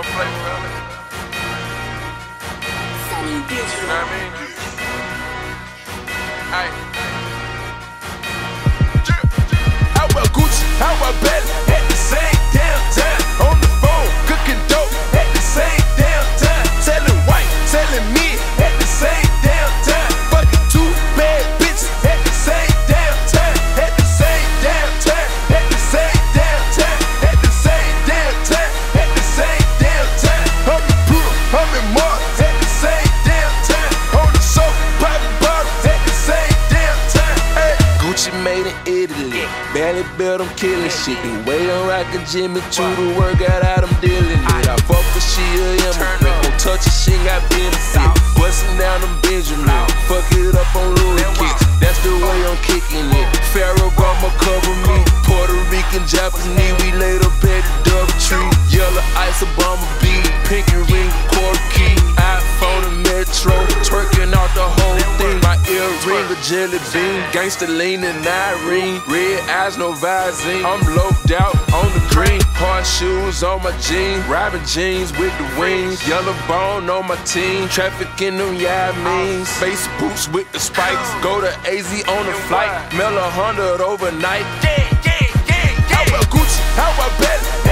wanna play, fellas. You know what I mean? Hey. Built, I'm killing shit. The way I'm rockin' Jimmy to the workout out, I'm dealing it. I fuck with she a immigrant. Don't touch she ain't got benefit. Bustin' down them Benjamin. Fuck it up on Louis kicks. That's the way I'm kicking it. Ferragamo cover me. Puerto Rican, Japanese, we laid up at the double tree. Jelly bean. Gangsta lean and Irene. Red eyes, no Visine. I'm loped out on the green. Hard shoes on my jeans. Robin jeans with the wings. Yellow bone on my team. Trafficking them yeah means. Space boots with the spikes. Go to AZ on the flight. Mail a hundred overnight. Yeah, yeah, yeah, yeah. How about Gucci? How about Belly?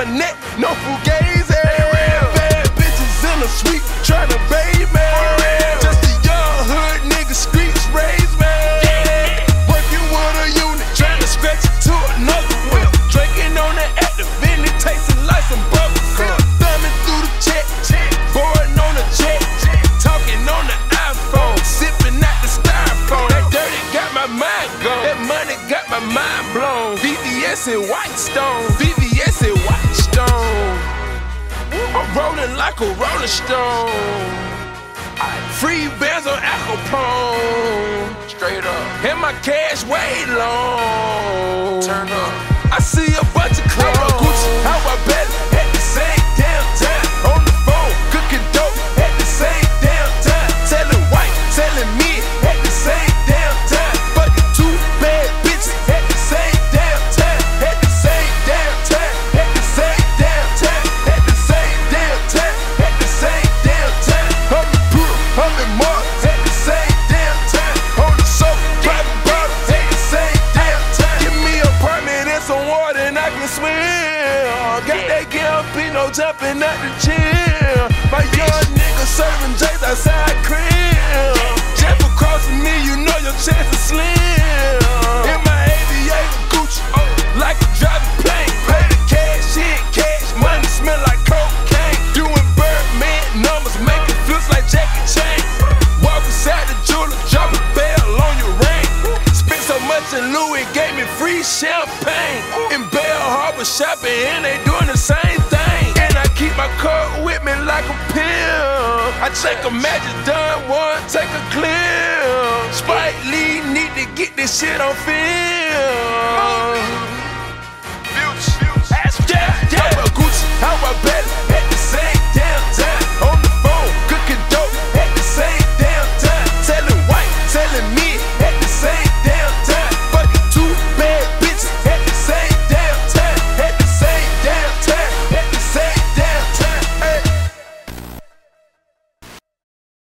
My neck, no fugazi. Bad bitches in the suite, tryna bathe me. Just a young hood nigga, streets raised me. Working with a unit, tryna scratch it to another whip. Drinking on the Actavis, and it tasting like some bubble gum. Thumbing through the check, boarding on the jet, talking on the iPhone, sipping out the styrofoam. That dirty got my mind gone. That money got my mind blown. VVS and White Stone. VVS and White Stone. I'm rolling like a rolling stone. Free bands on Acapone. Straight up. And my cash way long. Jumping out the gym. My young nigga serving J's outside crib. Louis, gave me free champagne. In Bal Harbour shopping, and they doing the same thing. And I keep my car with me like a pill. I take a magic done one, take a clear. Spike Lee need to get this shit on film.